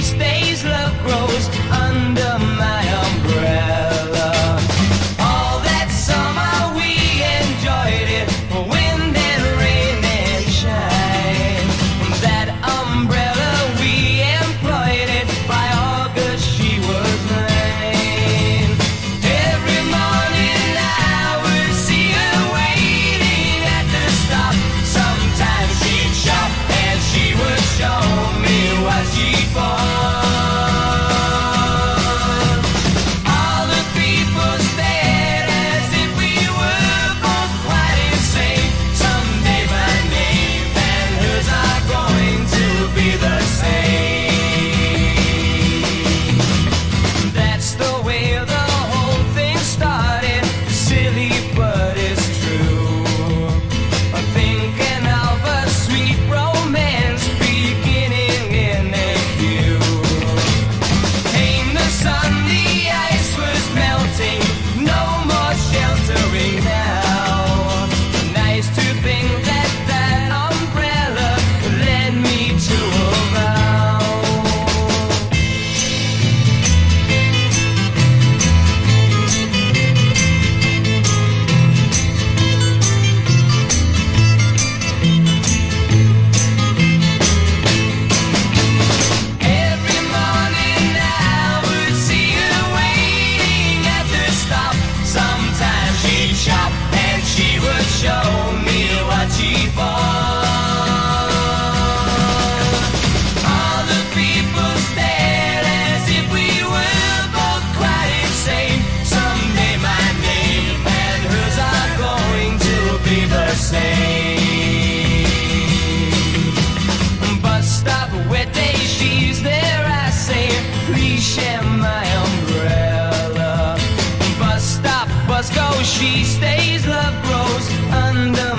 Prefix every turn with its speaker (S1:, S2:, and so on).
S1: each day's love grows show me what you bought. us go, she stays, love grows under.